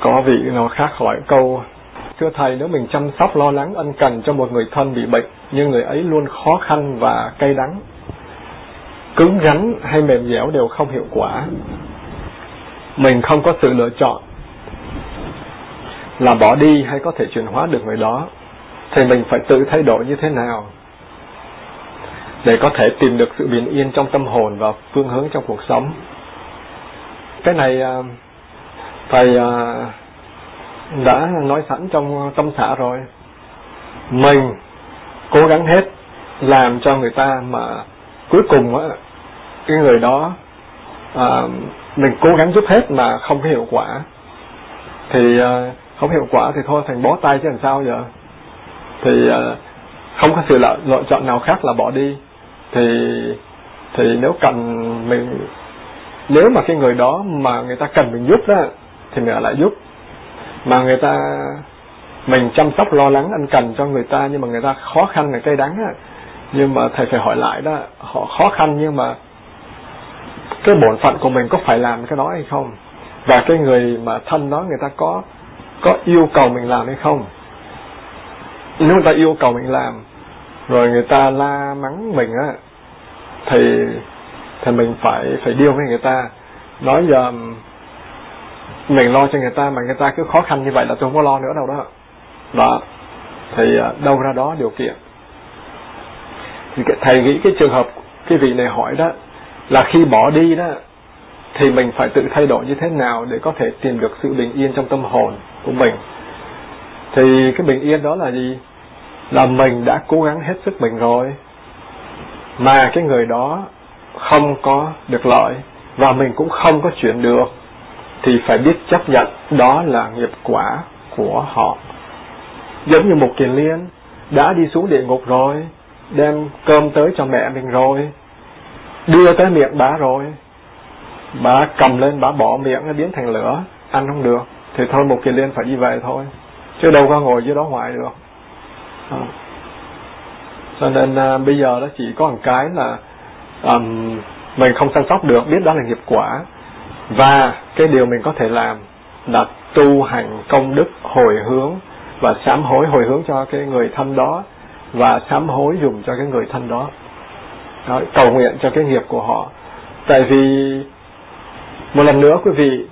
có vị nó khác hỏi câu, thưa thầy, nếu mình chăm sóc lo lắng ân cần cho một người thân bị bệnh, nhưng người ấy luôn khó khăn và cay đắng, cứng rắn hay mềm dẻo đều không hiệu quả. Mình không có sự lựa chọn là bỏ đi hay có thể chuyển hóa được người đó, thì mình phải tự thay đổi như thế nào để có thể tìm được sự bình yên trong tâm hồn và phương hướng trong cuộc sống? Cái này à, thầy à, đã nói sẵn trong tâm xã rồi. Mình cố gắng hết làm cho người ta mà cuối cùng á cái người đó à, mình cố gắng giúp hết mà không có hiệu quả. Thì à, không hiệu quả thì thôi thành bó tay chứ làm sao giờ? Thì à, không có sự lựa, lựa chọn nào khác là bỏ đi. Thì thì nếu cần mình nếu mà cái người đó mà người ta cần mình giúp đó thì mình lại giúp. Mà người ta, mình chăm sóc, lo lắng, ân cần cho người ta nhưng mà người ta khó khăn, người cay đắng á. Nhưng mà thầy phải hỏi lại đó, họ khó khăn nhưng mà cái bổn phận của mình có phải làm cái đó hay không? Và cái người mà thân đó, người ta có có yêu cầu mình làm hay không? Nếu người ta yêu cầu mình làm, rồi người ta la mắng mình á, thì thì mình phải phải điêu với người ta. Nói giờ mình lo cho người ta mà người ta cứ khó khăn như vậy là tôi không có lo nữa đâu đó. Đó. Thì à, đâu ra đó điều kiện. Thì thầy nghĩ cái trường hợp, cái vị này hỏi đó, là khi bỏ đi đó, thì mình phải tự thay đổi như thế nào để có thể tìm được sự bình yên trong tâm hồn của mình? Thì cái bình yên đó là gì? Là mình đã cố gắng hết sức mình rồi, mà cái người đó không có được lợi và mình cũng không có chuyển được thì phải biết chấp nhận đó là nghiệp quả của họ. Giống như một kiền liên đã đi xuống địa ngục rồi đem cơm tới cho mẹ mình rồi đưa tới miệng bà rồi. Bà cầm lên bà bỏ miệng nó biến thành lửa ăn không được. Thì thôi một kiền liên phải đi về thôi chứ đâu có ngồi dưới đó hoài được. À. cho nên à, bây giờ nó chỉ có một cái là um, mình không săn sóc được biết đó là nghiệp quả và cái điều mình có thể làm là tu hành công đức hồi hướng và sám hối, hồi hướng cho cái người thân đó và sám hối dùng cho cái người thân đó. đó, cầu nguyện cho cái nghiệp của họ. Tại vì một lần nữa quý vị,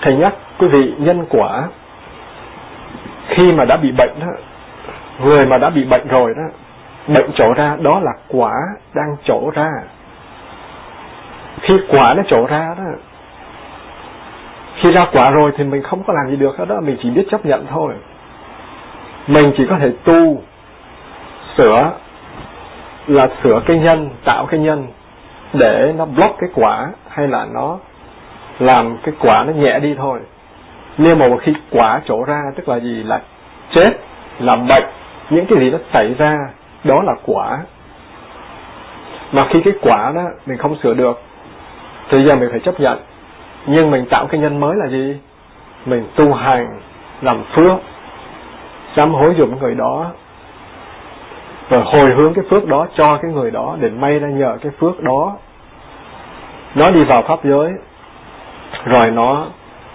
thầy nhắc quý vị nhân quả. Khi mà đã bị bệnh đó, người mà đã bị bệnh rồi đó, bệnh trổ ra, đó là quả đang trổ ra. Khi quả nó trổ ra đó khi ra quả rồi thì mình không có làm gì được hết đó, mình chỉ biết chấp nhận thôi. Mình chỉ có thể tu, sửa, là sửa cái nhân, tạo cái nhân, để nó block cái quả, hay là nó làm cái quả nó nhẹ đi thôi. Nhưng mà khi quả trổ ra, tức là gì? Là chết, là bệnh, những cái gì nó xảy ra, đó là quả. Mà khi cái quả đó mình không sửa được, thì giờ mình phải chấp nhận nhưng mình tạo cái nhân mới là gì? Mình tu hành làm phước sám hối dụng người đó và hồi hướng cái phước đó cho cái người đó để may ra nhờ cái phước đó. Nó đi vào pháp giới rồi nó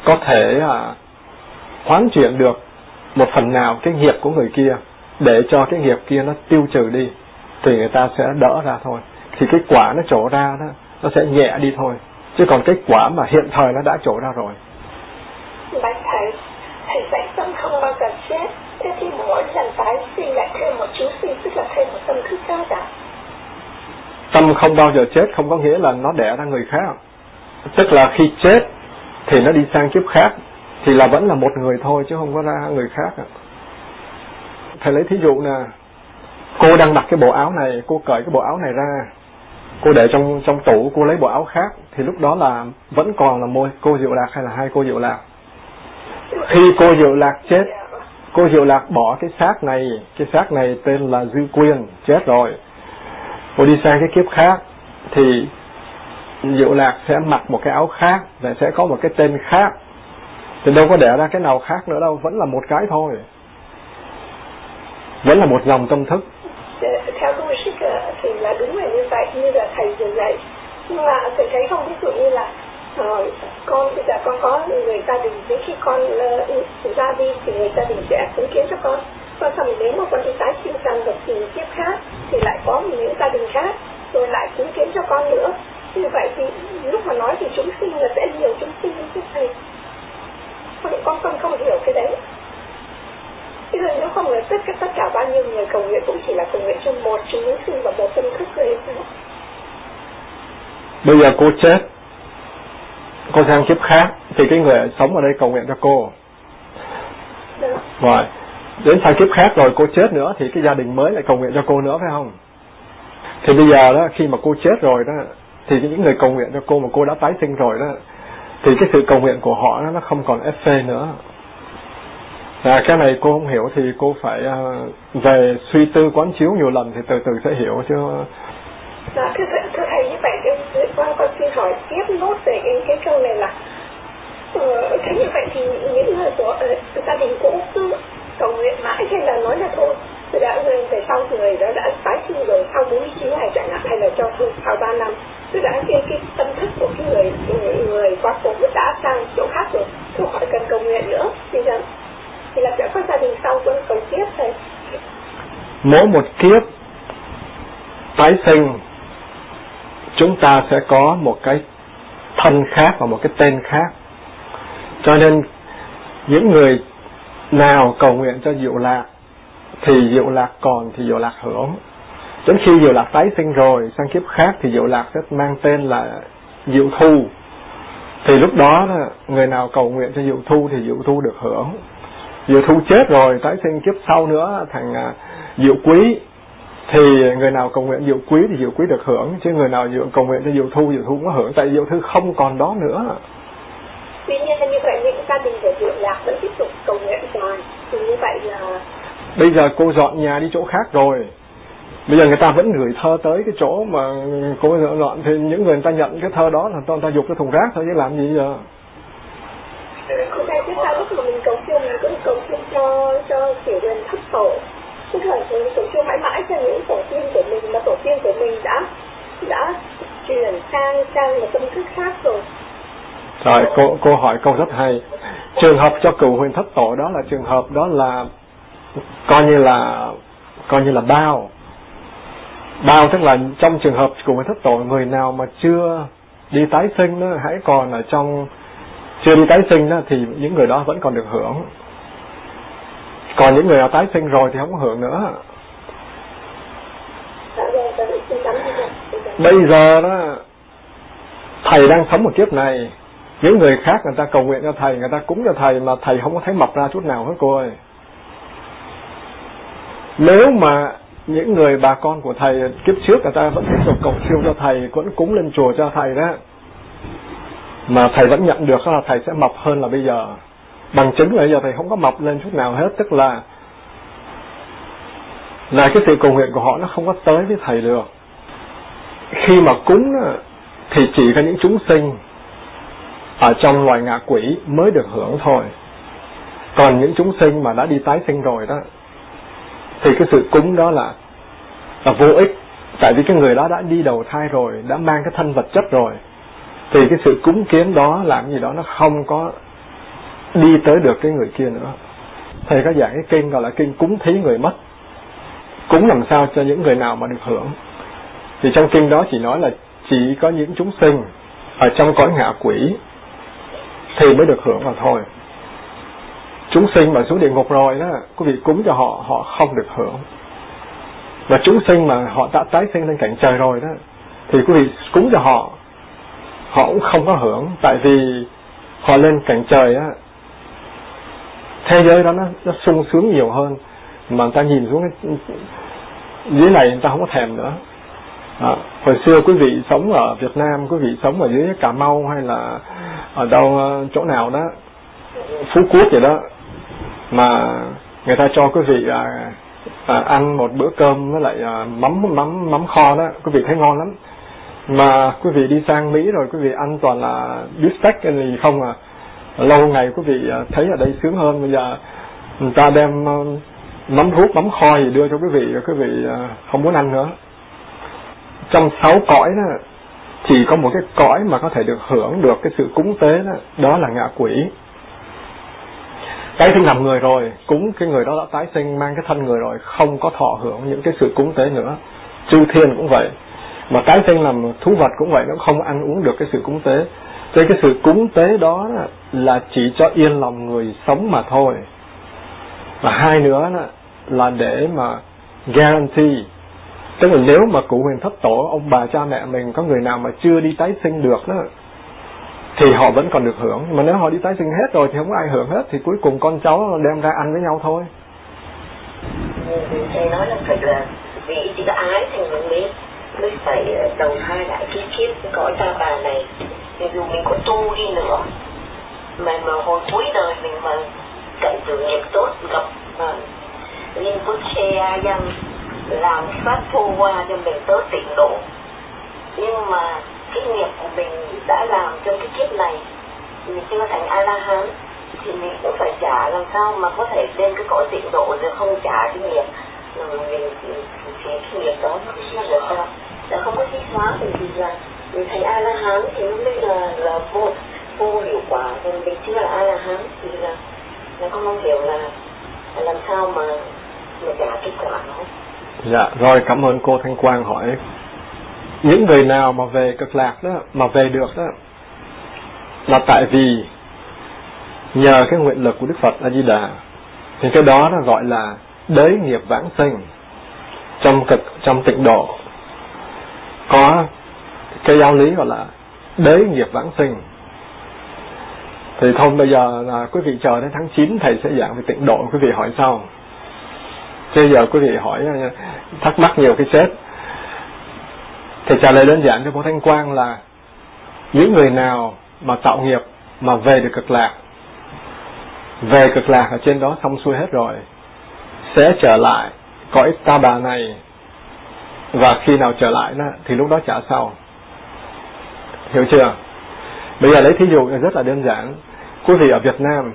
có thể à, hoán chuyển được một phần nào cái nghiệp của người kia để cho cái nghiệp kia nó tiêu trừ đi thì người ta sẽ đỡ ra thôi. Thì cái quả nó trổ ra đó nó sẽ nhẹ đi thôi chứ còn kết quả mà hiện thời nó đã trổ ra rồi. Bạch thầy thầy dạy tâm không bao giờ chết. Thế thì mỗi lần tái sinh lại thêm một chú sinh tức là thêm một tâm thứ khác à tâm không bao giờ chết không có nghĩa là nó đẻ ra người khác. Tức là khi chết thì nó đi sang kiếp khác thì là vẫn là một người thôi chứ không có ra người khác ạ. Thầy lấy thí dụ nè cô đang mặc cái bộ áo này cô cởi cái bộ áo này ra cô để trong trong tủ cô lấy bộ áo khác thì lúc đó là vẫn còn là môi, cô diệu lạc hay là hai cô diệu lạc? Khi cô diệu lạc chết, cô diệu lạc bỏ cái xác này, cái xác này tên là dư quyên, chết rồi. Cô đi sang cái kiếp khác, thì diệu lạc sẽ mặc một cái áo khác và sẽ có một cái tên khác. Thì đâu có để ra cái nào khác nữa đâu, vẫn là một cái thôi. Vẫn là một dòng tâm thức. Theo tôi, thì là đúng là như vậy, như là thầy vừa dạy nhưng mà thầy thấy không ví dụ như là rồi con bây giờ con có người gia đình đến khi con uh, ra đi thì người gia đình sẽ chứng kiến cho con. Con xong nếu mà con đi tái sinh sang một tình kiếp khác thì lại có những gia đình khác rồi lại chứng kiến cho con nữa. Như vậy thì lúc mà nói thì chúng sinh là sẽ nhiều chúng sinh chứ thầy con con không hiểu cái đấy. Bây giờ nếu không là tất cả tất cả bao nhiêu người cầu nguyện cũng chỉ là cầu nguyện cho một chúng sinh và một tâm thức thôi sao? Bây giờ cô chết Cô sang kiếp khác Thì cái người sống ở đây cầu nguyện cho cô. Rồi Đến sang kiếp khác rồi cô chết nữa Thì cái gia đình mới lại cầu nguyện cho cô nữa phải không Thì bây giờ đó Khi mà cô chết rồi đó Thì những người cầu nguyện cho cô mà cô đã tái sinh rồi đó Thì cái sự cầu nguyện của họ đó, Nó không còn ép phê nữa À, cái này cô không hiểu thì cô phải uh, về suy tư quán chiếu nhiều lần thì từ từ sẽ hiểu chứ. Dạ, thưa, thưa thầy như vậy con, con xin hỏi tiếp nốt về cái, cái câu này là uh, thế như vậy thì những người của uh, gia đình cũng cứ cầu nguyện mãi hay là nói là thôi tôi đã về sau người đó đã tái sinh rồi sau 49 ngày chẳng hạn hay là cho thôi sau 3 năm tôi đã cái cái tâm thức của cái người người, người qua covid đã sang chỗ khác rồi tôi khỏi cần cầu nguyện nữa thì rằng thì là sẽ có gia đình sau vẫn cầu tiếp thầy. Mỗi một kiếp tái sinh chúng ta sẽ có một cái thân khác và một cái tên khác. Cho nên, những người nào cầu nguyện cho diệu lạc, thì diệu lạc còn thì diệu lạc hưởng. Đến khi diệu lạc tái sinh rồi, sang kiếp khác thì diệu lạc sẽ mang tên là diệu thu. Thì lúc đó, người nào cầu nguyện cho diệu thu thì diệu thu được hưởng. Diệu thu chết rồi, tái sinh kiếp sau nữa thành diệu quý thì người nào cầu nguyện diệu quý thì diệu quý được hưởng chứ người nào diệu cầu nguyện cho diệu thu diệu thu cũng có hưởng tại diệu thư không còn đó nữa. Tuy nhiên là như vậy những gia đình của diệu lạc vẫn tiếp tục cầu nguyện dài thì như vậy là bây giờ cô dọn nhà đi chỗ khác rồi. Bây giờ người ta vẫn gửi thơ tới cái chỗ mà cô dọn thì những người, người ta nhận cái thơ đó là người ta dục cái thùng rác thôi chứ làm gì giờ? Thầy biết sao lúc mà mình cầu siêu mình cũng cầu siêu cho cho kiểu quyền thất tổ tức là cầu siêu mãi mãi cho những tổ tiên của mình mà tổ tiên của mình đã đã chuyển sang sang một tâm thức khác rồi. Rồi, cô cô hỏi câu rất hay. Trường hợp cho cựu huyền thất tổ đó là trường hợp đó là coi như là, coi như là bao. Bao tức là trong trường hợp của huyền thất tổ, người nào mà chưa đi tái sinh đó, hãy còn ở trong, chưa đi tái sinh đó, thì những người đó vẫn còn được hưởng còn những người nào tái sinh rồi thì không có hưởng nữa. Bây giờ đó, thầy đang sống một kiếp này, những người khác người ta cầu nguyện cho thầy, người ta cúng cho thầy mà thầy không có thấy mập ra chút nào hết cô ơi. Nếu mà những người bà con của thầy kiếp trước người ta vẫn tiếp tục cầu siêu cho thầy, vẫn cúng lên chùa cho thầy đó, mà thầy vẫn nhận được là thầy sẽ mập hơn là bây giờ bằng chứng là giờ thầy không có mọc lên chút nào hết, tức là là cái sự cầu nguyện của họ nó không có tới với thầy được. Khi mà cúng ờ, thì chỉ có những chúng sinh ở trong loài ngạ quỷ mới được hưởng thôi. Còn những chúng sinh mà đã đi tái sinh rồi đó, thì cái sự cúng đó là là vô ích. Tại vì cái người đó đã đi đầu thai rồi, đã mang cái thân vật chất rồi, thì cái sự cúng kiến đó làm gì đó nó không có đi tới được cái người kia nữa. Thầy có giảng cái kinh gọi là kinh cúng thí người mất. Cúng làm sao cho những người nào mà được hưởng. Thì trong kinh đó chỉ nói là chỉ có những chúng sinh ở trong cõi ngạ quỷ thì mới được hưởng mà thôi. Chúng sinh mà xuống địa ngục rồi đó, quý vị cúng cho họ họ không được hưởng. Và chúng sinh mà họ đã tái sinh lên cảnh trời rồi đó, thì quý vị cúng cho họ họ cũng không có hưởng. Tại vì họ lên cảnh trời á thế giới đó nó nó sung sướng nhiều hơn mà người ta nhìn xuống cái dưới này người ta không có thèm nữa. À, hồi xưa quý vị sống ở Việt Nam quý vị sống ở dưới Cà Mau hay là ở đâu ờ, chỗ nào đó Phú Quốc vậy đó mà người ta cho quý vị à, à, ăn một bữa cơm với lại à, mắm mắm mắm kho đó quý vị thấy ngon lắm. Mà quý vị đi sang Mỹ rồi quý vị ăn toàn là beef cái gì không à lâu ngày quý vị à, thấy ở đây sướng hơn. Bây giờ người ta đem à, mắm ruốc mắm kho gì đưa cho quý vị quý vị à, không muốn ăn nữa. Trong sáu cõi đó chỉ có một cái cõi mà có thể được hưởng được cái sự cúng tế đó, đó là ngạ quỷ. Tái sinh làm người rồi cúng cái người đó đã tái sinh mang cái thân người rồi không có thọ hưởng những cái sự cúng tế nữa. Chư thiên cũng vậy mà tái sinh làm thú vật cũng vậy nó không ăn uống được cái sự cúng tế. Thế cái sự cúng tế đó là chỉ cho yên lòng người sống mà thôi. Và hai nữa là để mà guarantee. Tức là nếu mà cụ huyền thất tổ, ông bà cha mẹ mình có người nào mà chưa đi tái sinh được đó, thì họ vẫn còn được hưởng. Mà nếu họ đi tái sinh hết rồi thì không có ai hưởng hết, thì cuối cùng con cháu đem ra ăn với nhau thôi. Thầy nói là thật là vì chỉ có ái thành mới mới phải ờ, đầu thai lại, kiếp kiếp cõi ta bà này thì dù mình có tu đi nữa, mà mà hồi cuối đời mình mà cận tử nghiệp tốt, gặp mà liên phước che dân làm pháp thu qua cho mình tới tịnh độ. Nhưng mà cái nghiệp của mình đã làm trong cái kiếp này, mình chưa thành a la hán thì mình cũng phải trả làm sao mà có thể lên cái cõi tịnh độ rồi không trả cái nghiệp. Rồi mình thì cái nghiệp đó nó chưa được sao đã không có suy hóa thì gì là mình thành a la hán thì nó mới là là vô vô hiệu quả còn mình chưa là a la hán thì là là con không hiểu là, là làm sao mà mà trả kết quả nó. Dạ rồi cảm ơn cô thanh quang hỏi những người nào mà về cực lạc đó mà về được đó là tại vì nhờ cái nguyện lực của Đức Phật A Di Đà thì cái đó nó gọi là đới nghiệp vãng sinh trong cực trong tịnh độ. Có cái giáo lý gọi là đế nghiệp vãng sinh. Thì thôi bây giờ là quý vị chờ đến tháng 9 thầy sẽ giảng về tịnh độ. Quý vị hỏi sau bây giờ quý vị hỏi ờ, thắc mắc nhiều cái chết thì trả lời đơn giản cho bố Thanh Quang là những người nào mà tạo nghiệp mà về được cực lạc về cực lạc ở trên đó xong xuôi hết rồi sẽ trở lại cõi ta bà này. Và khi nào trở lại đó, thì lúc đó trả sau hiểu chưa? Bây giờ lấy thí dụ rất là đơn giản. Quý vị ở Việt Nam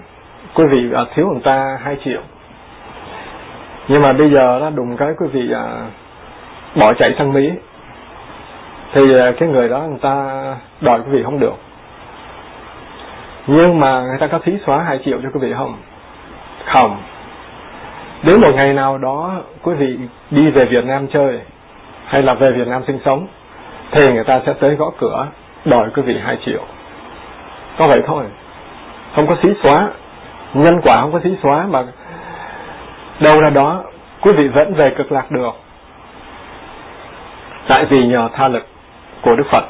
quý vị à, thiếu người ta 2 triệu. Nhưng mà bây giờ nó đùng cái quý vị à, bỏ chạy sang Mỹ thì à, cái người đó người ta đòi quý vị không được. Nhưng mà người ta có thí xóa 2 triệu cho quý vị không? Không. Đến một ngày nào đó quý vị đi về Việt Nam chơi hay là về Việt Nam sinh sống thì người ta sẽ tới gõ cửa đòi quý vị 2 triệu. Có vậy thôi. Không có xí xóa. Nhân quả không có xí xóa mà đâu ra đó, quý vị vẫn về cực lạc được. Tại vì nhờ tha lực của Đức Phật.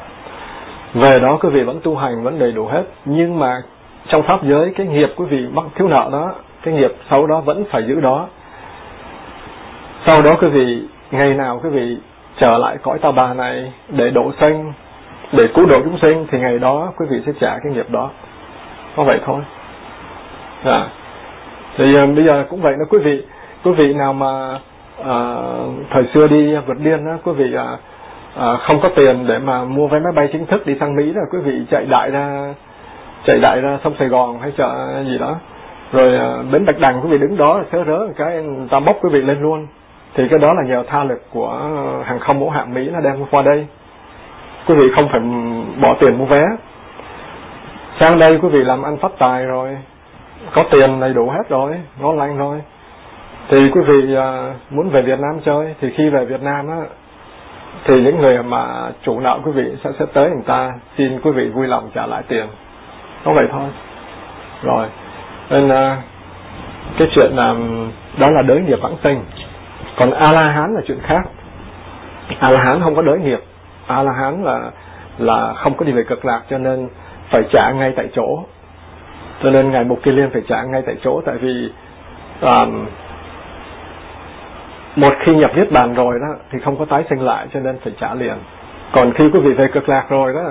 Về đó quý vị vẫn tu hành, vẫn đầy đủ hết. Nhưng mà trong pháp giới, cái nghiệp quý vị mắc thiếu nợ đó, cái nghiệp xấu đó vẫn phải giữ đó. Sau đó quý vị, ngày nào quý vị trở lại cõi ta bà này để độ sanh để cứu độ chúng sinh thì ngày đó quý vị sẽ trả cái nghiệp đó. Có vậy thôi. À. thì uh, bây giờ cũng vậy đó quý vị. Quý vị nào mà uh, thời xưa đi vượt biên đó quý vị uh, uh, không có tiền để mà mua vé máy bay chính thức đi sang Mỹ là quý vị chạy đại ra chạy đại ra sông Sài Gòn hay chợ gì đó. Rồi uh, bến Bạch Đằng quý vị đứng đó sớ rớ cái người ta bốc quý vị lên luôn. Thì cái đó là nhờ tha lực của hàng không mẫu hạm Mỹ nó đem qua đây quý vị không phải bỏ tiền mua vé. Sang đây quý vị làm ăn phát tài rồi, có tiền đầy đủ hết rồi, ngon lành rồi. Thì quý vị à, muốn về Việt Nam chơi, thì khi về Việt Nam á, thì những người mà chủ nợ quý vị sẽ sẽ tới người ta xin quý vị vui lòng trả lại tiền. Có vậy thôi. Rồi. Nên à, cái chuyện là đó là đới nghiệp vãng sinh. Còn a la hán là chuyện khác. A la hán không có đới nghiệp a la hán là là không có đi về cực lạc cho nên phải trả ngay tại chỗ. Cho nên ngài mục kiên liên phải trả ngay tại chỗ tại vì um, một khi nhập niết bàn rồi đó thì không có tái sinh lại cho nên phải trả liền. Còn khi quý vị về cực lạc rồi đó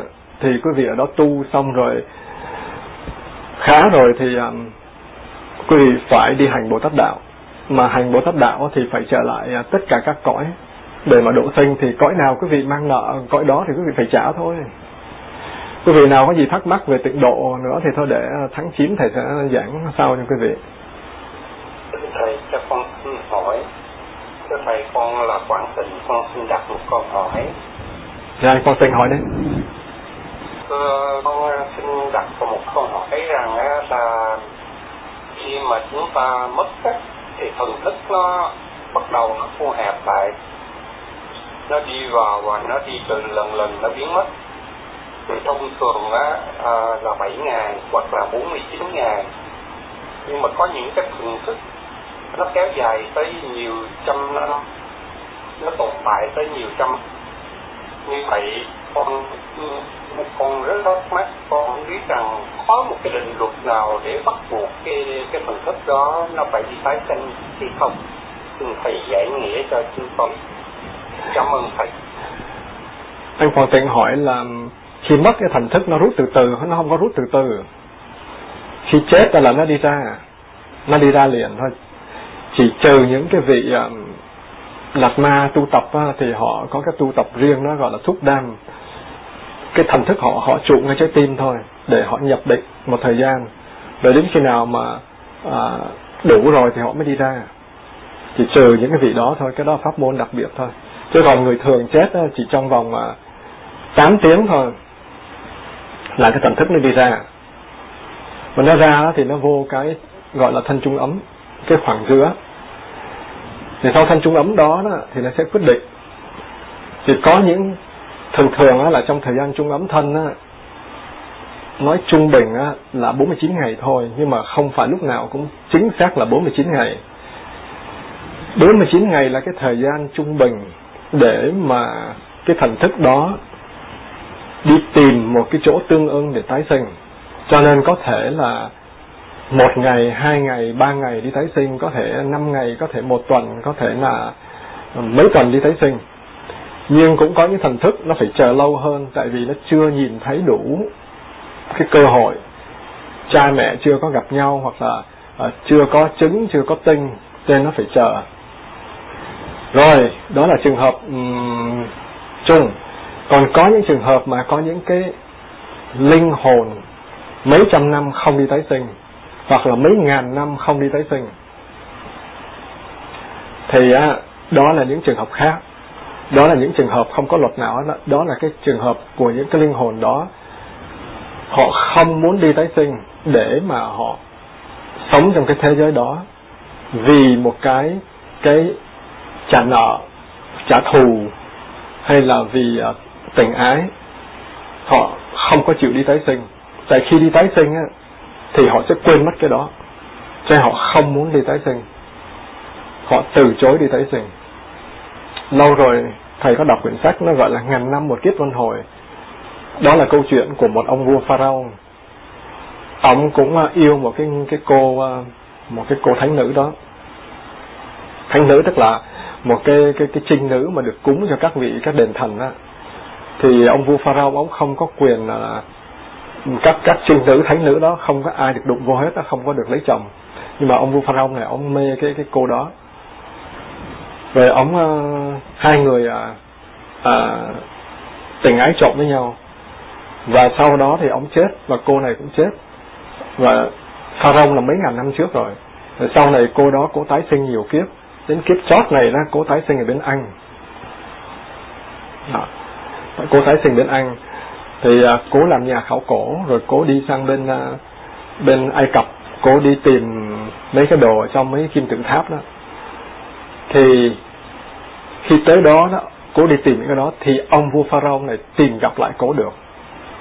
thì quý vị ở đó tu xong rồi khá rồi thì um, quý vị phải đi hành bồ tát đạo. Mà hành bồ tát đạo thì phải trở lại à, tất cả các cõi để mà độ sinh thì cõi nào quý vị mang nợ cõi đó thì quý vị phải trả thôi. Quý vị nào có gì thắc mắc về tịnh độ nữa thì thôi để uh, tháng 9 thầy sẽ giảng sau cho quý vị. Thầy cho con hỏi. Thưa thầy con là quảng tình con xin đặt một câu hỏi. Dạ con xin hỏi đấy thưa con xin đặt một câu hỏi rằng là khi mà chúng ta mất thì thần thức nó bắt đầu nó thu hẹp lại nó đi vào và nó đi từ lần lần nó biến mất. Thì thông thường á à, là 7 ngày hoặc là 49 ngày. Nhưng mà có những cái thần thức nó kéo dài tới nhiều trăm năm nó tồn tại tới nhiều trăm. Như vậy con con rất thắc mắc con không biết rằng có một cái định luật nào để bắt buộc cái cái phần thức đó nó phải đi tái sinh hay không. Thầy giải nghĩa cho chúng con cảm ơn thầy. Anh còn tiện hỏi là khi mất cái thành thức nó rút từ từ nó không có rút từ từ. Khi chết là nó đi ra nó đi ra liền thôi. Chỉ trừ những cái vị um, lạc ma tu tập á, thì họ có cái tu tập riêng nó gọi là thúc đam. Cái thần thức họ họ trụ ngay trái tim thôi để họ nhập định một thời gian. Rồi đến khi nào mà à, đủ rồi thì họ mới đi ra. Chỉ trừ những cái vị đó thôi cái đó pháp môn đặc biệt thôi chứ còn người thường chết chỉ trong vòng à, 8 tiếng thôi là cái thần thức nó đi ra. Mà nó ra thì nó vô cái gọi là thân trung ấm cái khoảng giữa. Thì sau thân trung ấm đó, đó thì nó sẽ quyết định. Thì có những thường thường là trong thời gian trung ấm thân á, nói trung bình á, là 49 ngày thôi nhưng mà không phải lúc nào cũng chính xác là 49 ngày. 49 ngày là cái thời gian trung bình để mà cái thần thức đó đi tìm một cái chỗ tương ưng để tái sinh. Cho nên có thể là một ngày hai ngày ba ngày đi tái sinh có thể năm ngày có thể một tuần có thể là mấy tuần đi tái sinh. Nhưng cũng có những thần thức nó phải chờ lâu hơn tại vì nó chưa nhìn thấy đủ cái cơ hội. Cha mẹ chưa có gặp nhau hoặc là uh, chưa có trứng chưa có tinh nên nó phải chờ rồi đó là trường hợp um, chung. Còn có những trường hợp mà có những cái linh hồn mấy trăm năm không đi tái sinh hoặc là mấy ngàn năm không đi tái sinh thì á, đó là những trường hợp khác. Đó là những trường hợp không có luật nào đó, đó là cái trường hợp của những cái linh hồn đó họ không muốn đi tái sinh để mà họ sống trong cái thế giới đó vì một cái cái trả nợ trả thù hay là vì uh, tình ái họ không có chịu đi tái sinh. Tại khi đi tái sinh á, thì họ sẽ quên mất cái đó. Cho nên họ không muốn đi tái sinh. Họ từ chối đi tái sinh. Lâu rồi thầy có đọc quyển sách nó gọi là ngàn năm một kiếp luân hồi. Đó là câu chuyện của một ông vua pharaoh ông cũng à, yêu một cái cái cô à, một cái cô thánh nữ đó. Thánh nữ tức là một cái cái cái trinh nữ mà được cúng cho các vị các đền thần á thì ông vua pharaoh ông không có quyền là các các trinh nữ thánh nữ đó không có ai được đụng vô hết không có được lấy chồng. Nhưng mà ông vua pharaoh này ông mê cái cái cô đó. Rồi ông uh, hai người uh, uh, tình ái trộm với nhau. Và sau đó thì ông chết và cô này cũng chết. Và pharaoh là mấy ngàn năm trước rồi. Rồi sau này cô đó cố tái sinh nhiều kiếp đến kiếp chót này đó cố tái sinh ở bên anh. Đó. cố tái sinh bên anh. Thì à, cố làm nhà khảo cổ rồi cố đi sang bên à, bên ai cập. Cố đi tìm mấy cái đồ ở trong mấy kim tự tháp đó. Thì khi tới đó đó cố đi tìm những cái đó thì ông vua pharaoh này tìm gặp lại cố được.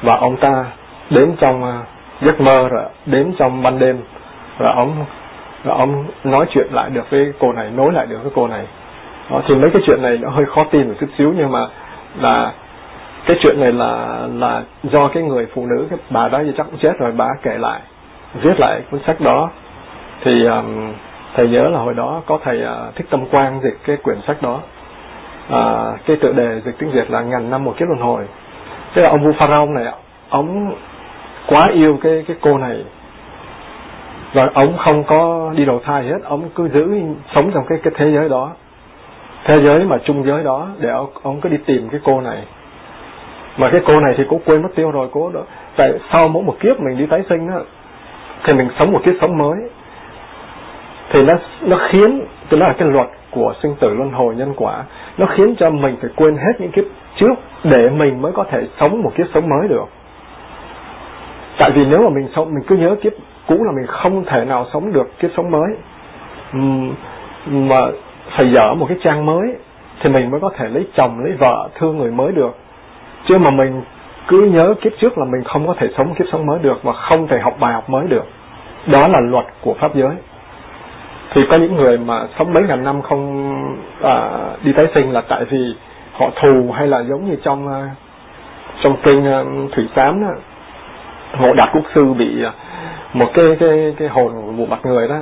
Và ông ta đến trong uh, giấc mơ rồi đến trong ban đêm và ông và ông nói chuyện lại được với cô này nối lại được với cô này. Đó, thì mấy cái chuyện này nó hơi khó tin một chút xíu nhưng mà là cái chuyện này là là do cái người phụ nữ cái bà đó chắc cũng chết rồi bà kể lại viết lại cuốn sách đó. Thì um, thầy nhớ là hồi đó có thầy uh, thích tâm quang dịch cái quyển sách đó. À, cái tựa đề dịch tiếng việt là ngàn năm một kiếp luân hồi. Tức là ông vua pharaoh này ông quá yêu cái cái cô này và ông không có đi đầu thai hết ông cứ giữ sống trong cái cái thế giới đó. Thế giới mà trung giới đó để ông, ông cứ đi tìm cái cô này. Mà cái cô này thì cô quên mất tiêu rồi cô đó tại sau mỗi một kiếp mình đi tái sinh đó thì mình sống một kiếp sống mới. Thì nó nó khiến tức là cái luật của sinh tử luân hồi nhân quả nó khiến cho mình phải quên hết những kiếp trước để mình mới có thể sống một kiếp sống mới được. Tại vì nếu mà mình sống mình cứ nhớ kiếp cũ là mình không thể nào sống được kiếp sống mới. Mà phải dở một cái trang mới thì mình mới có thể lấy chồng lấy vợ thương người mới được. Chứ mà mình cứ nhớ kiếp trước là mình không có thể sống kiếp sống mới được và không thể học bài học mới được. Đó là luật của pháp giới. Thì có những người mà sống mấy ngàn năm không à, đi tái sinh là tại vì họ thù hay là giống như trong à, trong kinh à, thủy sám đó ngộ đạt quốc sư bị à, một cái cái cái hồn một mặt người đó,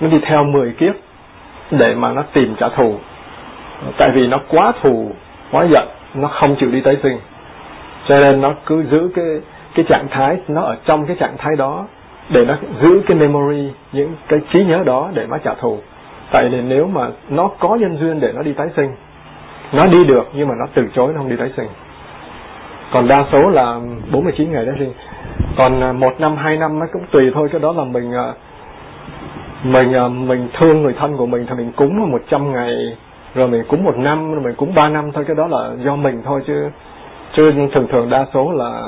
nó đi theo 10 kiếp để mà nó tìm trả thù. Tại vì nó quá thù, quá giận, nó không chịu đi tái sinh cho nên nó cứ giữ cái cái trạng thái, nó ở trong cái trạng thái đó để nó giữ cái memory, những cái trí nhớ đó để nó trả thù. Tại vì nếu mà nó có nhân duyên để nó đi tái sinh, nó đi được nhưng mà nó từ chối nó không đi tái sinh. Còn đa số là 49 ngày tái sinh còn à, một năm hai năm nó cũng tùy thôi cái đó là mình à, mình à, mình thương người thân của mình thì mình cúng một trăm ngày rồi mình cúng một năm rồi mình cúng ba năm thôi cái đó là do mình thôi chứ chứ thường thường đa số là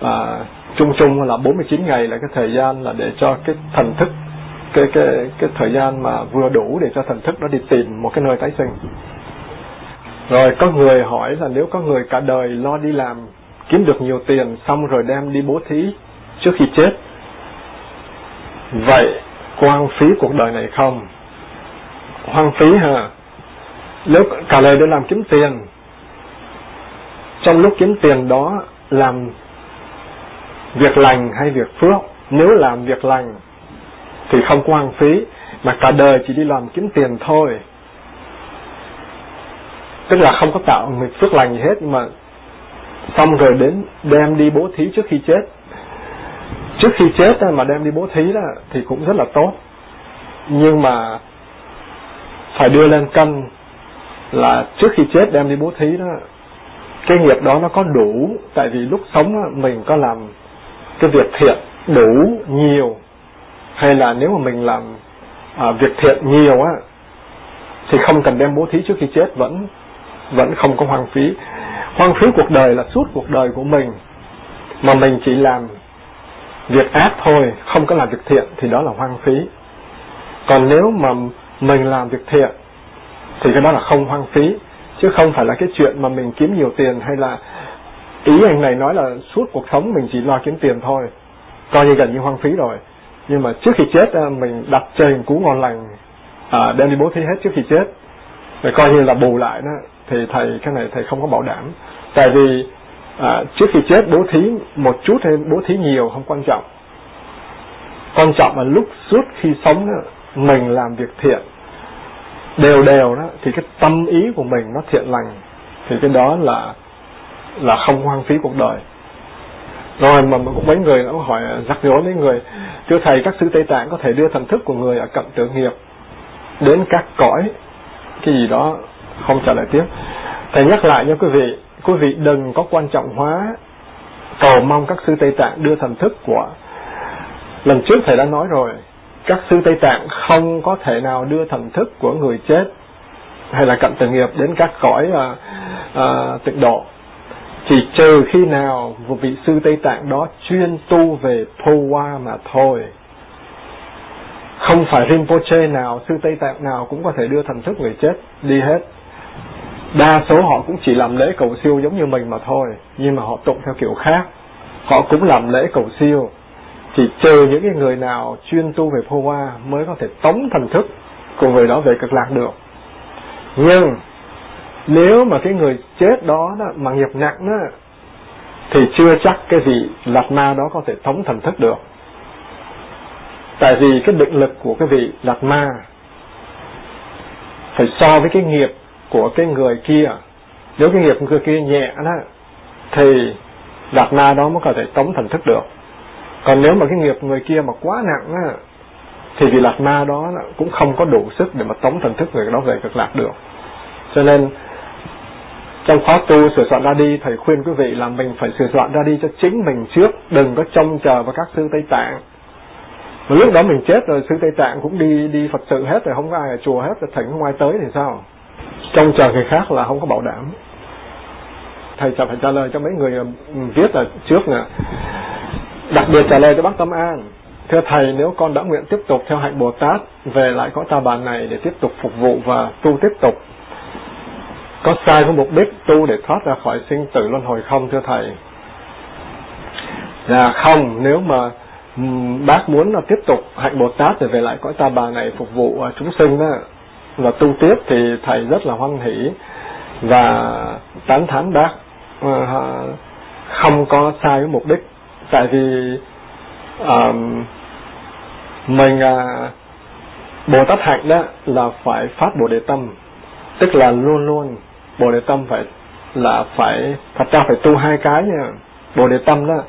à, chung chung là 49 ngày là cái thời gian là để cho cái thần thức cái cái cái thời gian mà vừa đủ để cho thần thức nó đi tìm một cái nơi tái sinh. Rồi có người hỏi là nếu có người cả đời lo đi làm kiếm được nhiều tiền xong rồi đem đi bố thí trước khi chết. Vậy quan phí cuộc đời này không? Hoang phí hả? Nếu cả đời để làm kiếm tiền, trong lúc kiếm tiền đó làm việc lành hay việc phước, nếu làm việc lành thì không có hoang phí, mà cả đời chỉ đi làm kiếm tiền thôi. Tức là không có tạo nghiệp phước lành gì hết, nhưng mà xong rồi đến đem đi bố thí trước khi chết. Trước khi chết mà đem đi bố thí đó thì cũng rất là tốt. Nhưng mà phải đưa lên cân là trước khi chết đem đi bố thí đó cái nghiệp đó nó có đủ. Tại vì lúc sống mình có làm cái việc thiện đủ nhiều hay là nếu mà mình làm à, việc thiện nhiều á thì không cần đem bố thí trước khi chết vẫn vẫn không có hoang phí hoang phí cuộc đời là suốt cuộc đời của mình. Mà mình chỉ làm việc ác thôi không có làm việc thiện thì đó là hoang phí. Còn nếu mà mình làm việc thiện thì cái đó là không hoang phí. Chứ không phải là cái chuyện mà mình kiếm nhiều tiền hay là ý anh này nói là suốt cuộc sống mình chỉ lo kiếm tiền thôi. Coi như gần như hoang phí rồi. Nhưng mà trước khi chết ờ, mình đặt chơi cú ngon lành à, đem đi bố thí hết trước khi chết. Rồi coi như là bù lại đó thì thầy cái này thầy không có bảo đảm. Tại vì à, trước khi chết bố thí một chút hay bố thí nhiều không quan trọng. Quan trọng là lúc suốt khi sống đó, mình làm việc thiện. Đều đều đó thì cái tâm ý của mình nó thiện lành thì cái đó là là không hoang phí cuộc đời. Rồi mà cũng mấy người nó hỏi rắc rối mấy người thưa thầy các sư tây tạng có thể đưa thần thức của người ở cận tử nghiệp đến các cõi? Cái gì đó không trả lời tiếp. Thầy nhắc lại nha quý vị quý vị đừng có quan trọng hóa cầu mong các sư tây tạng đưa thần thức của lần trước thầy đã nói rồi. Các sư tây tạng không có thể nào đưa thần thức của người chết hay là cận tử nghiệp đến các cõi uh, uh, tịnh độ. Chỉ trừ khi nào một vị sư tây tạng đó chuyên tu về Powa mà thôi. Không phải Rinpoche nào sư tây tạng nào cũng có thể đưa thần thức người chết đi hết đa số họ cũng chỉ làm lễ cầu siêu giống như mình mà thôi nhưng mà họ tụng theo kiểu khác. Họ cũng làm lễ cầu siêu. Chỉ trừ những cái người nào chuyên tu về Powa mới có thể tống thần thức của người đó về cực lạc được. Nhưng nếu mà cái người chết đó, đó mà nghiệp nặng đó thì chưa chắc cái vị lạt ma đó có thể tống thần thức được. Tại vì cái định lực của cái vị lạt ma phải so với cái nghiệp của cái người kia. Nếu cái nghiệp của người kia nhẹ đó, thì lạt ma đó mới có thể tống thần thức được. Còn nếu mà cái nghiệp người kia mà quá nặng á, thì vị lạt ma đó cũng không có đủ sức để mà tống thần thức người đó về cực lạc được. Cho nên, trong khóa tu sửa soạn ra đi, thầy khuyên quý vị là mình phải sửa soạn ra đi cho chính mình trước, đừng có trông chờ vào các sư tây tạng. Mà lúc đó mình chết rồi, sư tây tạng cũng đi đi phật sự hết rồi, không có ai ở chùa hết, rồi thỉnh không ai tới thì sao? Trông chờ người khác là không có bảo đảm. Thầy phải trả lời cho mấy người ừ, viết là trước nè. Đặc biệt trả lời cho bác Tâm An. Thưa thầy, nếu con đã nguyện tiếp tục theo hạnh Bồ Tát, về lại cõi ta bà này để tiếp tục phục vụ và tu tiếp tục. Có sai với mục đích tu để thoát ra khỏi sinh tử luân hồi không, thưa thầy? Là không. Nếu mà ừ, bác muốn là tiếp tục hạnh Bồ Tát để về lại cõi ta bà này phục vụ à, chúng sinh đó và tu tiếp thì thầy rất là hoan hỷ và tán thán bác à, không có sai với mục đích. Tại vì um, mình uh, Bồ Tát hạnh đó là phải phát Bồ Đề tâm. Tức là luôn luôn Bồ Đề tâm phải là phải thật ra phải tu hai cái nha. Bồ Đề tâm đó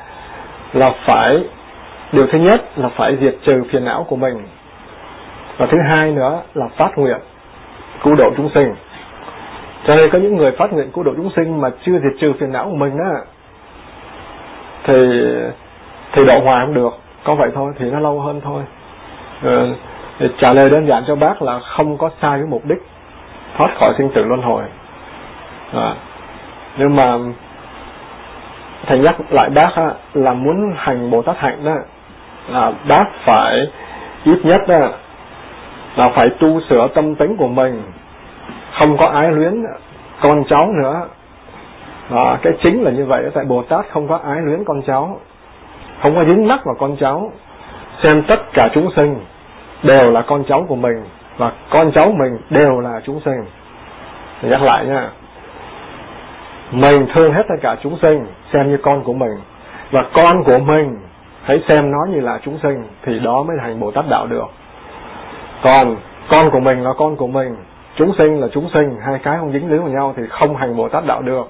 là phải điều thứ nhất là phải diệt trừ phiền não của mình. Và thứ hai nữa là phát nguyện cứu độ chúng sinh. Cho nên có những người phát nguyện cứu độ chúng sinh mà chưa diệt trừ phiền não của mình á thì thì độ hòa không được. Có vậy thôi thì nó lâu hơn thôi. Ừ, trả lời đơn giản cho bác là không có sai với mục đích thoát khỏi sinh tử luân hồi. À, nhưng mà thầy nhắc lại bác á, là muốn hành bồ tát hạnh đó là bác phải ít nhất đó, là phải tu sửa tâm tính của mình. Không có ái luyến con cháu nữa. Đó, cái chính là như vậy. Tại bồ tát không có ái luyến con cháu. Không có dính mắc vào con cháu. Xem tất cả chúng sinh đều là con cháu của mình và con cháu mình đều là chúng sinh. Nhắc lại nha. Mình thương hết tất cả chúng sinh xem như con của mình. Và con của mình hãy xem nó như là chúng sinh thì đó mới thành bồ tát đạo được còn con của mình là con của mình. Chúng sinh là chúng sinh. Hai cái không dính líu vào nhau thì không hành bồ tát đạo được.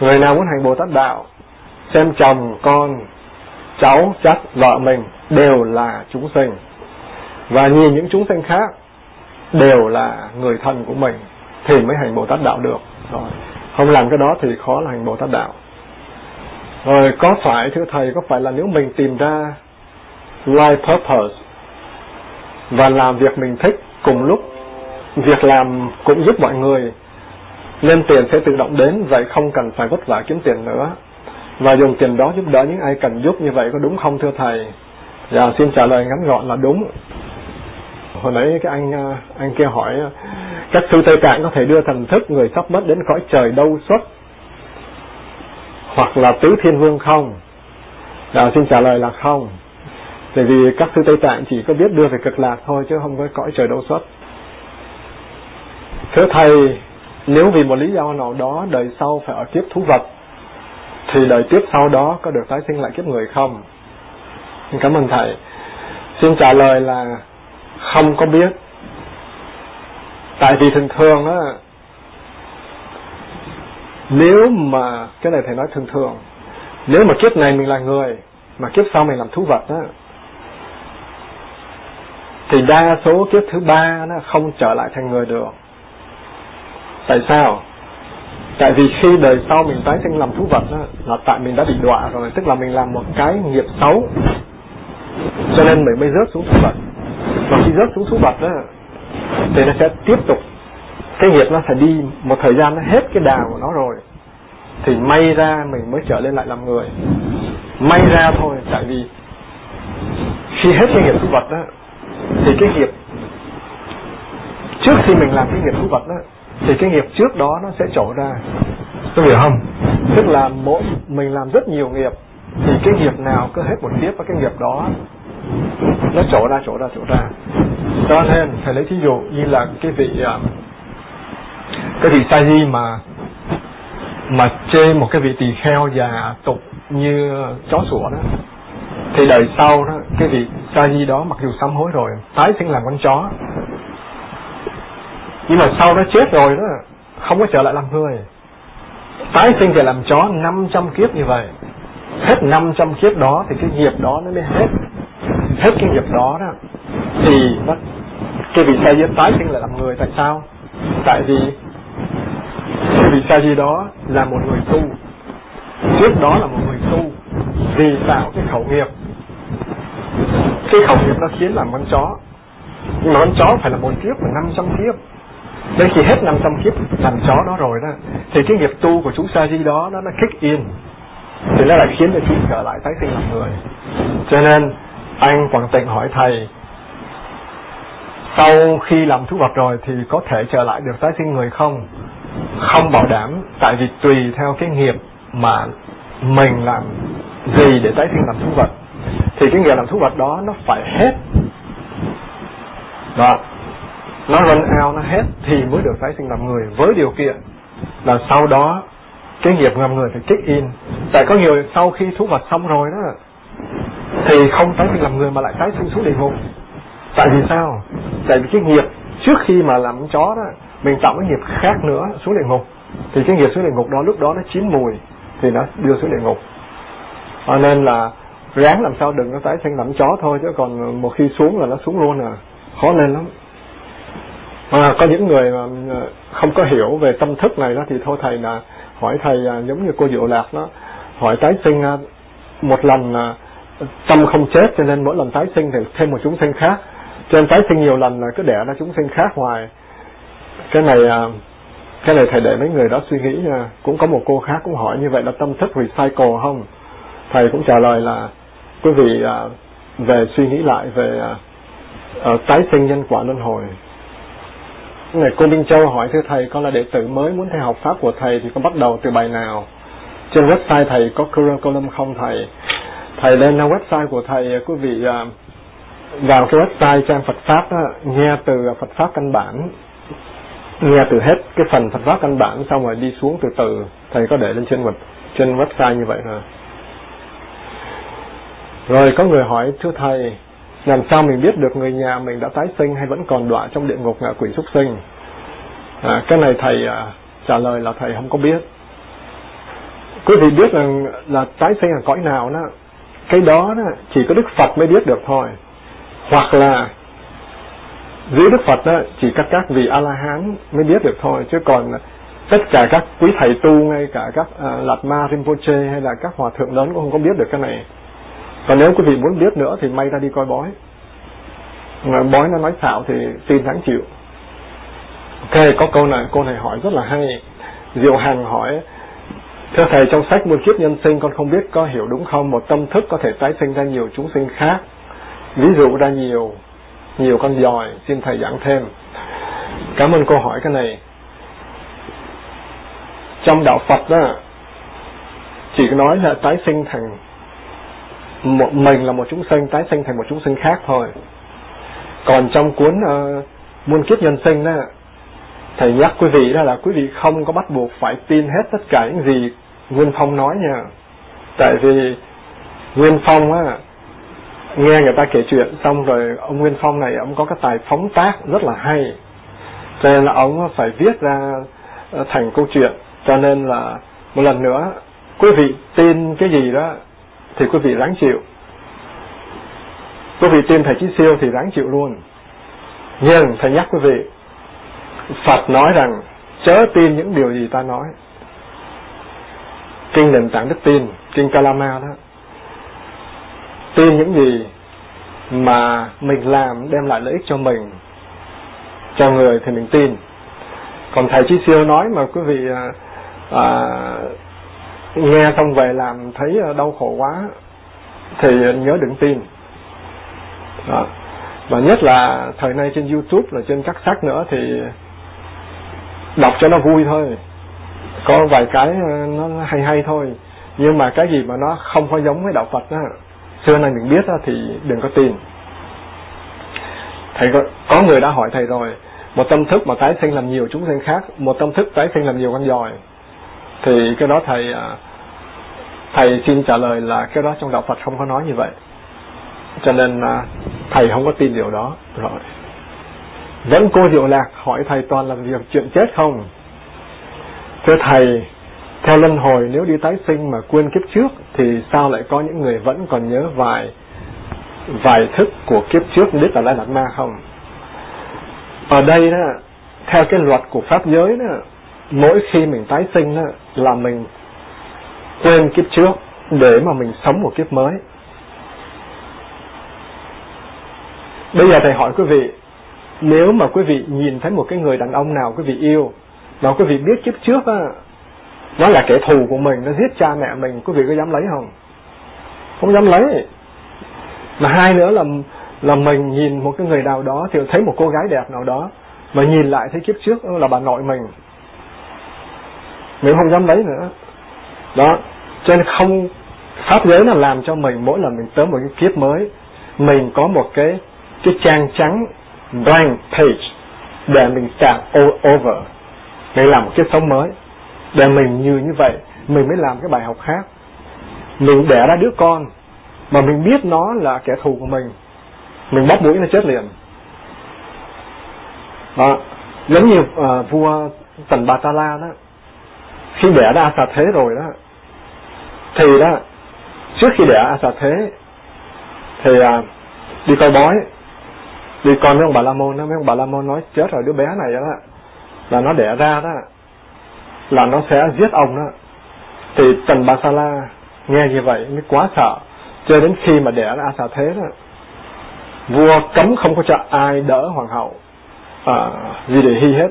Người nào muốn hành bồ tát đạo, xem chồng, con, cháu chắc vợ mình đều là chúng sinh. Và nhìn những chúng sinh khác đều là người thân của mình thì mới hành bồ tát đạo được. Rồi, không làm cái đó thì khó là hành bồ tát đạo. Rồi, có phải thưa thầy, có phải là nếu mình tìm ra life purpose và làm việc mình thích cùng lúc. Việc làm cũng giúp mọi người. Nên tiền sẽ tự động đến, vậy không cần phải vất vả kiếm tiền nữa. Và dùng tiền đó giúp đỡ những ai cần giúp như vậy có đúng không, thưa thầy? Dạ xin trả lời ngắn gọn là đúng. Hồi nãy cái anh à, anh kia hỏi à, các sư tây tạng có thể đưa thần thức người sắp mất đến cõi trời đâu xuất? Hoặc là tứ thiên vương không? Dạ xin trả lời là không tại vì các sư tây tạng chỉ có biết đưa về cực lạc thôi, chứ không có cõi trời đâu xuất. Thưa thầy, nếu vì một lý do nào đó đời sau phải ở kiếp thú vật, thì đời tiếp sau đó có được tái sinh lại kiếp người không? Cảm ơn thầy. Xin trả lời là không có biết. Tại vì thường thường á, nếu mà, cái này thầy nói thường thường, nếu mà kiếp này mình là người, mà kiếp sau mình làm thú vật á thì đa số kiếp thứ ba nó không trở lại thành người được. Tại sao? Tại vì khi đời sau mình tái sinh làm thú vật đó, là tại mình đã bị đọa rồi tức là mình làm một cái nghiệp xấu cho nên mình mới rớt xuống thú vật. Và khi rớt xuống thú vật đó thì nó sẽ tiếp tục cái nghiệp nó phải đi một thời gian nó hết cái đà của nó rồi thì may ra mình mới trở lên lại làm người. May ra thôi tại vì khi hết cái nghiệp thú vật đó thì cái nghiệp trước khi mình làm cái nghiệp thú vật đó thì cái nghiệp trước đó nó sẽ trổ ra. Tôi hiểu không? Tức là mỗi mình làm rất nhiều nghiệp thì cái nghiệp nào cứ hết một kiếp và cái nghiệp đó nó trổ ra trổ ra trổ ra. Cho nên phải lấy thí dụ như là cái vị à, cái vị sa di mà mà chê một cái vị tỳ kheo già tục như chó sủa đó thì đời sau đó, cái vị sa di đó mặc dù sám hối rồi, tái sinh làm con chó. Nhưng mà sau đó chết rồi đó, không có trở lại làm người. Tái sinh về làm chó 500 kiếp như vậy. Hết 500 kiếp đó thì cái nghiệp đó nó mới hết. Hết cái nghiệp đó đó, thì nó cái vị sa di tái sinh lại làm người, tại sao? Tại vì cái vị sa di đó là một người tu. Trước đó là một người tu, vì tạo cái khẩu nghiệp cái khẩu nghiệp nó khiến làm con chó. Nhưng mà con chó phải là một kiếp mà 500 kiếp. Đến khi hết 500 kiếp làm chó đó rồi đó, thì cái nghiệp tu của chúng sa di đó nó nó kick in. Thì nó lại khiến cho chúng trở lại tái sinh làm người. Cho nên, anh quảng tịnh hỏi thầy, sau khi làm thú vật rồi thì có thể trở lại được tái sinh người không? Không bảo đảm, tại vì tùy theo cái nghiệp mà mình làm gì để tái sinh làm thú vật thì cái nghiệp làm thú vật đó nó phải hết. Đó. Nó run ao, nó hết thì mới được tái sinh làm người với điều kiện là sau đó cái nghiệp làm người phải kick in. Tại có nhiều sau khi thú vật xong rồi đó, thì không tái sinh làm người mà lại tái sinh xuống địa ngục. Tại vì sao? Tại vì cái nghiệp trước khi mà làm chó đó, mình tạo cái nghiệp khác nữa, xuống địa ngục. Thì cái nghiệp xuống địa ngục đó lúc đó nó chín mùi thì nó đưa xuống địa ngục. Cho nên là ráng làm sao đừng có tái sinh làm chó thôi chứ còn một khi xuống là nó xuống luôn à. Khó lên lắm. À, có những người mà à, không có hiểu về tâm thức này đó thì thôi thầy là hỏi thầy à, giống như cô diệu lạc đó hỏi tái sinh à, một lần tâm không chết cho nên mỗi lần tái sinh thì thêm một chúng sinh khác. Cho nên tái sinh nhiều lần là cứ đẻ ra chúng sinh khác hoài. Cái này cái này thầy để mấy người đó suy nghĩ nha. Cũng có một cô khác cũng hỏi như vậy là tâm thức recycle không? Thầy cũng trả lời là quý vị à, về suy nghĩ lại về à, à tái sinh nhân quả luân hồi. Này cô Minh Châu hỏi thưa thầy con là đệ tử mới muốn theo học pháp của thầy thì con bắt đầu từ bài nào? Trên website thầy có curriculum không thầy? Thầy lên website của thầy à, quý vị à, vào cái website trang Phật pháp đó, nghe từ Phật pháp căn bản. Nghe từ hết cái phần Phật pháp căn bản xong rồi đi xuống từ từ. Thầy có để lên trên web trên website như vậy rồi rồi có người hỏi thưa thầy làm sao mình biết được người nhà mình đã tái sinh hay vẫn còn đọa trong địa ngục ngạ quỷ súc sinh? À, cái này thầy à, trả lời là thầy không có biết. Quý vị biết rằng là, tái sinh là cõi nào đó cái đó, đó chỉ có đức phật mới biết được thôi. Hoặc là dưới đức phật đó chỉ các các vị a la hán mới biết được thôi chứ còn tất cả các quý thầy tu ngay cả các uh, lạt ma rinpoche hay là các hòa thượng lớn cũng không có biết được cái này còn nếu quý vị muốn biết nữa thì may ra đi coi bói. Mà bói nó nói xạo thì tin thắng chịu. Ok, có câu này, cô này hỏi rất là hay. Diệu hằng hỏi, thưa thầy, trong sách muôn kiếp nhân sinh con không biết có hiểu đúng không? Một tâm thức có thể tái sinh ra nhiều chúng sinh khác. Ví dụ ra nhiều nhiều con dòi xin thầy giảng thêm. Cảm ơn cô hỏi cái này. Trong đạo Phật đó chỉ nói là tái sinh thành một mình là một chúng sinh tái sinh thành một chúng sinh khác thôi. Còn trong cuốn uh, muôn kiếp nhân sinh đó thầy nhắc quý vị đó là quý vị không có bắt buộc phải tin hết tất cả những gì nguyên phong nói nha. Tại vì nguyên phong á nghe người ta kể chuyện xong rồi ông nguyên phong này ông có cái tài phóng tác rất là hay. Cho nên là ông phải viết ra ờ, thành câu chuyện. Cho nên là một lần nữa quý vị tin cái gì đó thì quý vị ráng chịu. Quý vị tin thầy chí siêu thì ráng chịu luôn. Nhưng thầy nhắc quý vị Phật nói rằng chớ tin những điều gì ta nói. Kinh nền tảng đức tin kinh Kalama đó tin những gì mà mình làm đem lại lợi ích cho mình cho người thì mình tin. Còn thầy chí siêu nói mà quý vị à, à nghe xong về làm thấy ờ, đau khổ quá thì nhớ đừng tin. Đó. và nhất là thời nay trên youtube là trên các sách nữa thì đọc cho nó vui thôi. Có vài cái ờ, nó hay hay thôi. Nhưng mà cái gì mà nó không có giống với đạo Phật á xưa nay mình biết đó, thì đừng có tin. Thầy có, có người đã hỏi thầy rồi một tâm thức mà tái sinh làm nhiều chúng sinh khác một tâm thức tái sinh làm nhiều con giòi thì cái đó thầy à, thầy xin trả lời là cái đó trong đạo Phật không có nói như vậy. Cho nên à, thầy không có tin điều đó. Rồi. Vẫn cô diệu lạc hỏi thầy toàn làm việc chuyện chết không? Thưa thầy, theo luân hồi nếu đi tái sinh mà quên kiếp trước thì sao lại có những người vẫn còn nhớ vài vài thức của kiếp trước biết là lai đặt ma không? Ở đây đó, theo cái luật của pháp giới đó mỗi khi mình tái sinh đó là mình quên kiếp trước để mà mình sống một kiếp mới. Bây giờ thầy hỏi quý vị, nếu mà quý vị nhìn thấy một cái người đàn ông nào quý vị yêu, mà quý vị biết kiếp trước á, nó là kẻ thù của mình, nó giết cha mẹ mình, quý vị có dám lấy không? Không dám lấy. Mà hai nữa là là mình nhìn một cái người nào đó, thì thấy một cô gái đẹp nào đó, mà nhìn lại thấy kiếp trước là bà nội mình mình không dám lấy nữa. Đó. Cho nên không pháp giới là làm cho mình mỗi lần mình tới một cái kiếp mới mình có một cái cái trang trắng blank page để mình start all over để làm một cái sống mới. Để mình như như vậy mình mới làm cái bài học khác. Mình đẻ ra đứa con mà mình biết nó là kẻ thù của mình mình bóp mũi nó chết liền. Đó. Giống như uh, vua tần bà ta la đó khi đẻ ra xà thế rồi đó. Thì đó trước khi đẻ a xà thế thì à, đi coi bói. Đi con với ông bà la môn đó. Mấy ông bà la môn nói chết rồi đứa bé này đó. Là nó đẻ ra đó. Là nó sẽ giết ông đó. Thì tần bà sa la nghe như vậy mới quá sợ. Cho đến khi mà đẻ ra a xà thế đó vua cấm không có cho ai đỡ hoàng hậu. À, gì để hy hết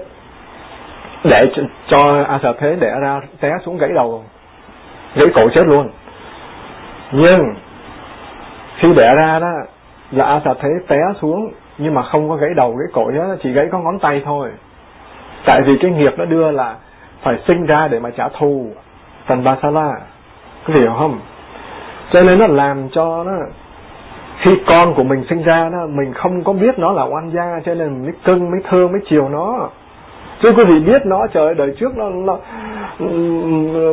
để cho, cho a sợ thế đẻ ra té xuống gãy đầu gãy cổ chết luôn. Nhưng khi đẻ ra đó là a sợ thế té xuống nhưng mà không có gãy đầu gãy cổ nhớ chỉ gãy có ngón tay thôi. Tại vì cái nghiệp nó đưa là phải sinh ra để mà trả thù. Tần ba sa la có hiểu không? Cho nên nó làm cho nó khi con của mình sinh ra đó mình không có biết nó là oan gia cho nên mình mới cưng mới thương mới chiều nó chứ quý vị biết nó trời đời trước nó, nó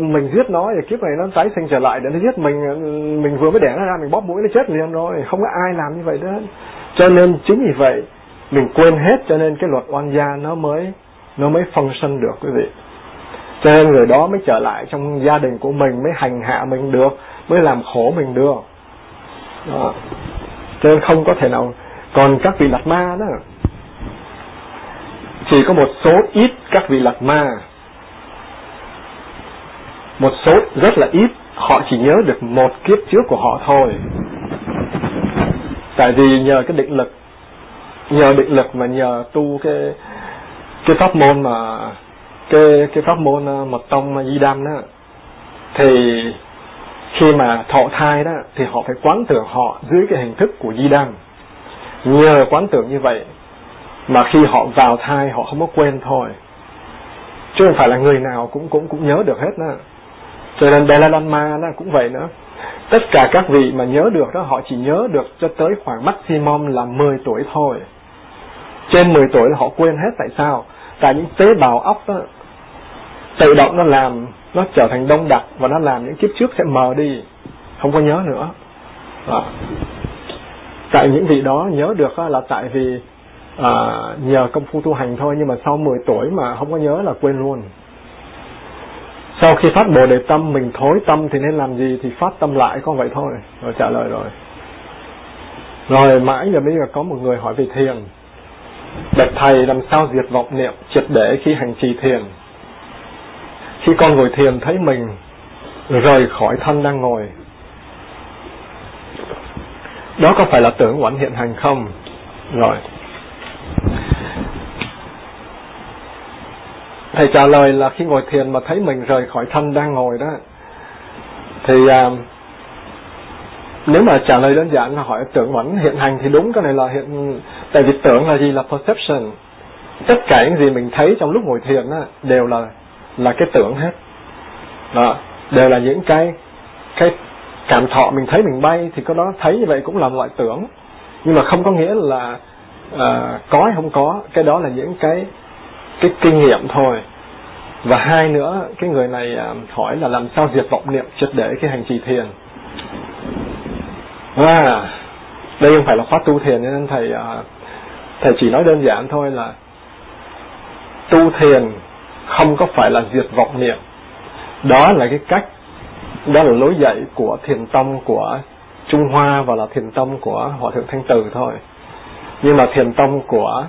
mình giết nó thì kiếp này nó tái sinh trở lại. Để nó giết mình mình vừa mới đẻ nó ra mình bóp mũi nó chết liền rồi. Không có ai làm như vậy đó cho nên chính vì vậy mình quên hết cho nên cái luật oan gia nó mới nó mới function được quý vị. Cho nên người đó mới trở lại trong gia đình của mình mới hành hạ mình được mới làm khổ mình được. Đó. cho nên không có thể nào còn các vị lạt ma đó chỉ có một số ít các vị lạt ma. Một số rất là ít, họ chỉ nhớ được một kiếp trước của họ thôi. Tại vì nhờ cái định lực, nhờ định lực mà nhờ tu cái cái pháp môn mà, cái cái pháp môn ờ, mật tông ờ, di đam đó, thì khi mà thọ thai đó, thì họ phải quán tưởng họ dưới cái hình thức của di đam. Nhờ quán tưởng như vậy mà khi họ vào thai, họ không có quên thôi. Chứ không phải là người nào cũng cũng cũng nhớ được hết nữa cho nên Dalai Lama nó cũng vậy nữa. Tất cả các vị mà nhớ được đó, họ chỉ nhớ được cho tới khoảng maximum là 10 tuổi thôi. Trên 10 tuổi là họ quên hết tại sao? Tại những tế bào óc đó, tự động nó làm, nó trở thành đông đặc và nó làm những kiếp trước sẽ mờ đi. Không có nhớ nữa. Đó. tại những vị đó nhớ được là tại vì à, nhờ công phu tu hành thôi nhưng mà sau 10 tuổi mà không có nhớ là quên luôn. Sau khi phát bồ đề tâm mình thối tâm thì nên làm gì thì phát tâm lại có vậy thôi. Rồi trả lời rồi. Rồi mãi giờ bây giờ có một người hỏi về thiền. Bạch thầy làm sao diệt vọng niệm triệt để khi hành trì thiền? Khi con ngồi thiền thấy mình rời khỏi thân đang ngồi đó có phải là tưởng quẩn hiện hành không? Rồi. Thầy trả lời là khi ngồi thiền mà thấy mình rời khỏi thân đang ngồi đó thì à, nếu mà trả lời đơn giản là hỏi tưởng vẫn hiện hành thì đúng cái này là hiện tại vì tưởng là gì là perception. Tất cả những gì mình thấy trong lúc ngồi thiền đó, đều là là cái tưởng hết. Đó đều là những cái cái cảm thọ mình thấy mình bay thì có đó thấy như vậy cũng là một loại tưởng. Nhưng mà không có nghĩa là uh, có hay không có cái đó là những cái cái kinh nghiệm thôi. Và hai nữa cái người này à, hỏi là làm sao diệt vọng niệm triệt để cái hành trì thiền. À, đây không phải là khóa tu thiền nên thầy à, thầy chỉ nói đơn giản thôi là tu thiền không có phải là diệt vọng niệm. Đó là cái cách đó là lối dạy của thiền tông của Trung Hoa và là thiền tông của Hòa Thượng Thanh Từ thôi. Nhưng mà thiền tông của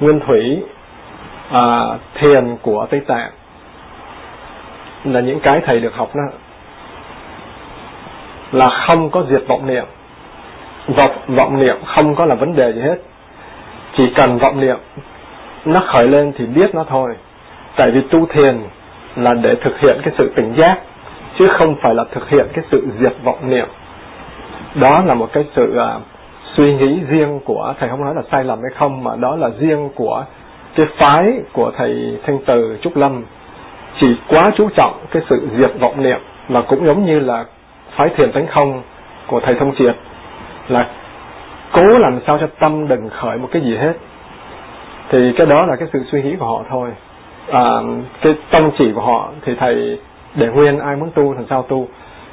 Nguyên Thủy à, thiền của Tây Tạng. Là những cái thầy được học đó. Là không có diệt vọng niệm. Vọng, vọng niệm không có là vấn đề gì hết. Chỉ cần vọng niệm nó khởi lên thì biết nó thôi. Tại vì tu thiền là để thực hiện cái sự tỉnh giác chứ không phải là thực hiện cái sự diệt vọng niệm. Đó là một cái sự uh, suy nghĩ riêng của thầy không nói là sai lầm hay không mà đó là riêng của cái phái của thầy thanh từ trúc lâm chỉ quá chú trọng cái sự diệt vọng niệm mà cũng giống như là phái thiền tánh không của thầy thông triệt là cố làm sao cho tâm đừng khởi một cái gì hết. Thì cái đó là cái sự suy nghĩ của họ thôi. À, cái tông chỉ của họ thì thầy để nguyên ai muốn tu thì sao tu.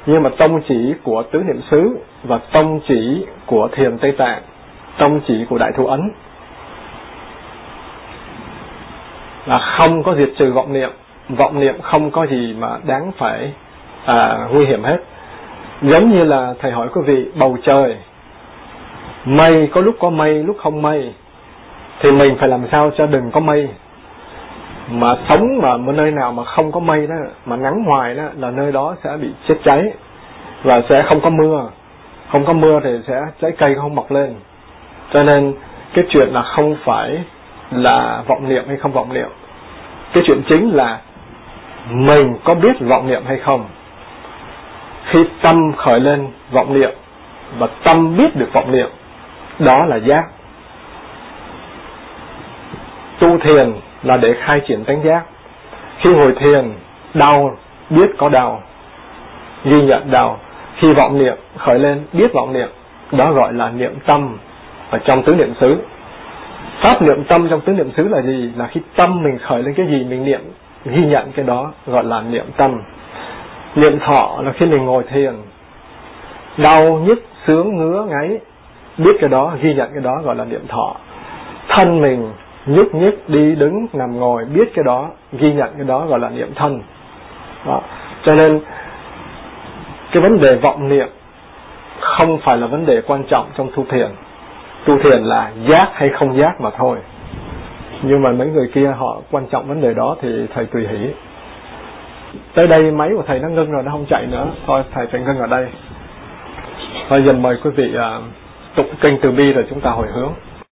Nhưng mà tông chỉ của tứ niệm xứ và tông chỉ của thiền tây tạng tông chỉ của đại thủ ấn là không có diệt trừ vọng niệm. Vọng niệm không có gì mà đáng phải à, nguy hiểm hết. Giống như là thầy hỏi quý vị bầu trời mây có lúc có mây lúc không mây thì mình phải làm sao cho đừng có mây? Mà sống mà một nơi nào mà không có mây đó mà nắng hoài đó là nơi đó sẽ bị chết cháy và sẽ không có mưa. Không có mưa thì sẽ trái cây không mọc lên. Cho nên cái chuyện là không phải là vọng niệm hay không vọng niệm. Cái chuyện chính là mình có biết vọng niệm hay không. Khi tâm khởi lên vọng niệm và tâm biết được vọng niệm, đó là giác. Tu thiền là để khai triển tánh giác. Khi ngồi thiền, đau biết có đau. Ghi nhận đau, khi vọng niệm khởi lên, biết vọng niệm, đó gọi là niệm tâm ở trong tứ niệm xứ pháp niệm tâm trong tứ niệm xứ là gì? Là khi tâm mình khởi lên cái gì mình niệm, ghi nhận cái đó, gọi là niệm tâm. Niệm thọ là khi mình ngồi thiền. Đau nhức, sướng, ngứa, ngáy, biết cái đó, ghi nhận cái đó, gọi là niệm thọ. Thân mình nhúc nhích đi đứng, nằm ngồi, biết cái đó, ghi nhận cái đó, gọi là niệm thân. Đó. cho nên, cái vấn đề vọng niệm không phải là vấn đề quan trọng trong tu thiền tu thiền là giác hay không giác mà thôi. Nhưng mà mấy người kia họ quan trọng vấn đề đó thì thầy tùy hỷ. Tới đây máy của thầy nó ngưng rồi nó không chạy nữa. Thôi thầy phải ngưng ở đây. Thôi dần mời quý vị uh, tụng kinh từ bi rồi chúng ta hồi hướng.